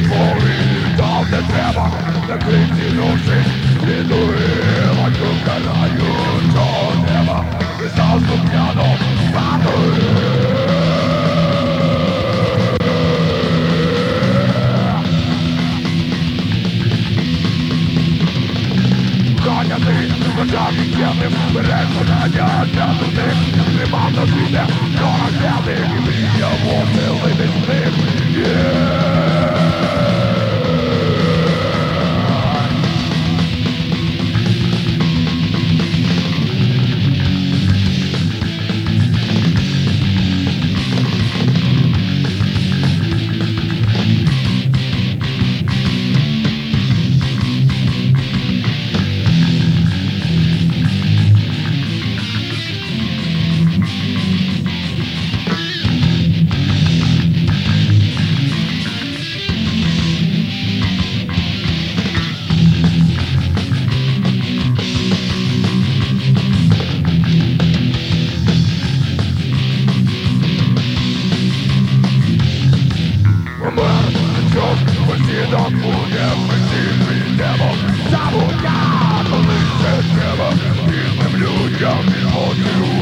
Livet får av det sväva Det finns inom sig Det står hela kuckarna just och näva Med salt och piano Kan jag se vad jag fick hjälp Berättelserna jag kände sig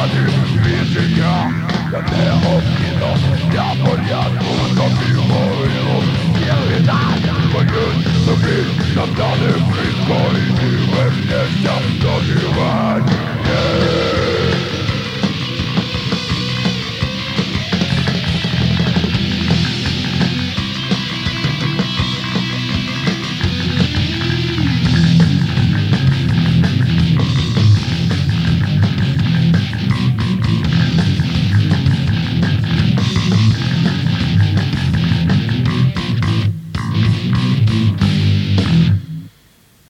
Body music, the hell